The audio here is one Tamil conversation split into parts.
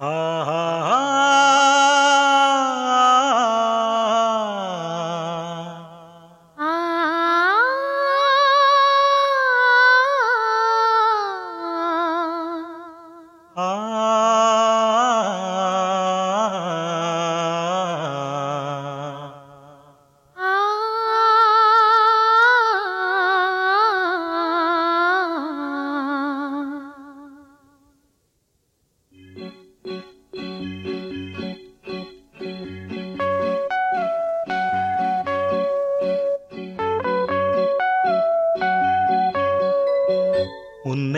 Uh,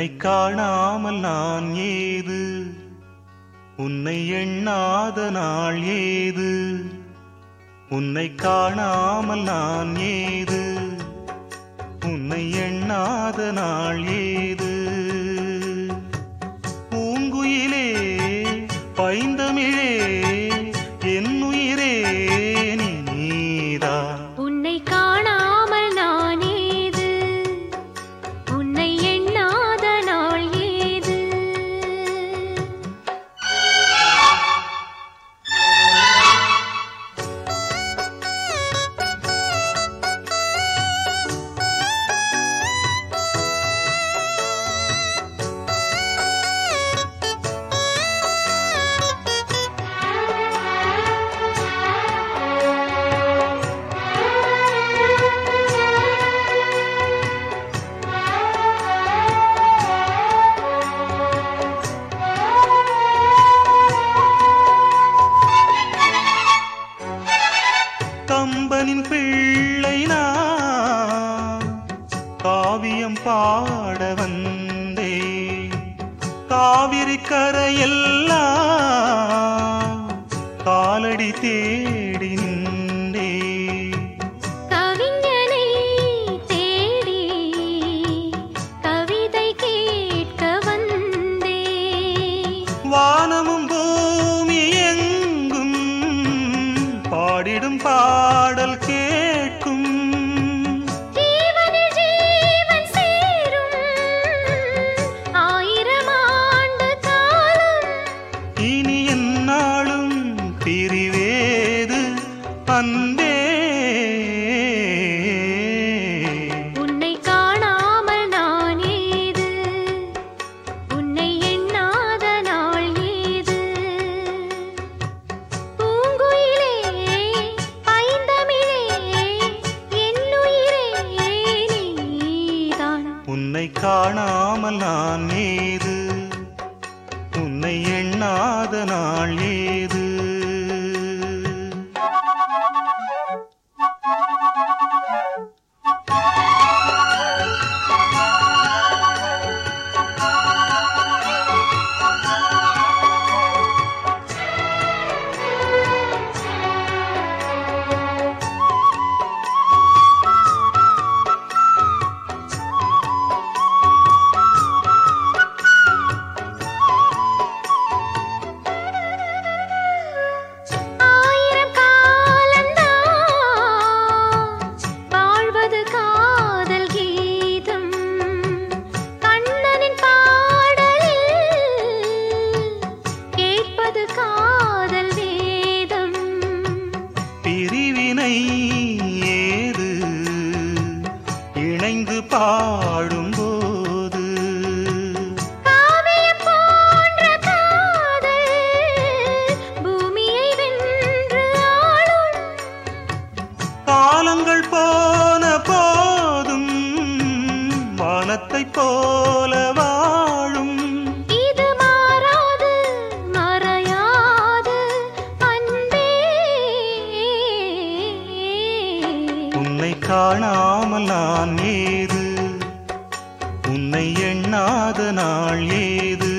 உன்னை காணாமல் நான் ஏது? உன்னை எண்ணாத நாள் ஏது? உன்னை காணாமல் நான் ஏது? உன்னை எண்ணாத நாள் ஏது? பூங்குயிலே பைந்த பாட வந்தே. காவிரி கரையெல்லாம் காலடி தேடி நின்றே. கவிஞனை தேடி கவிதை கேட்க வந்தே. வானமும் பூமி எங்கும் பாடிடும் பாடல் அன்பே உன்னை காணாமல் நான் ஏது? உன்னை எண்ணாத நாள் ஏது? பூங்குயிலே பைந்தமிழே என்னுயிரே நீதான்? உன்னை காணாமல் நான் ஏது? உன்னை எண்ணாத நாள் ஏது? வானத்தைப் போல வாழும். இது மாறாது மறையாது. அன்பே. உன்னை காணாமல் நான் ஏது? உன்னை எண்ணாத நாள் ஏது?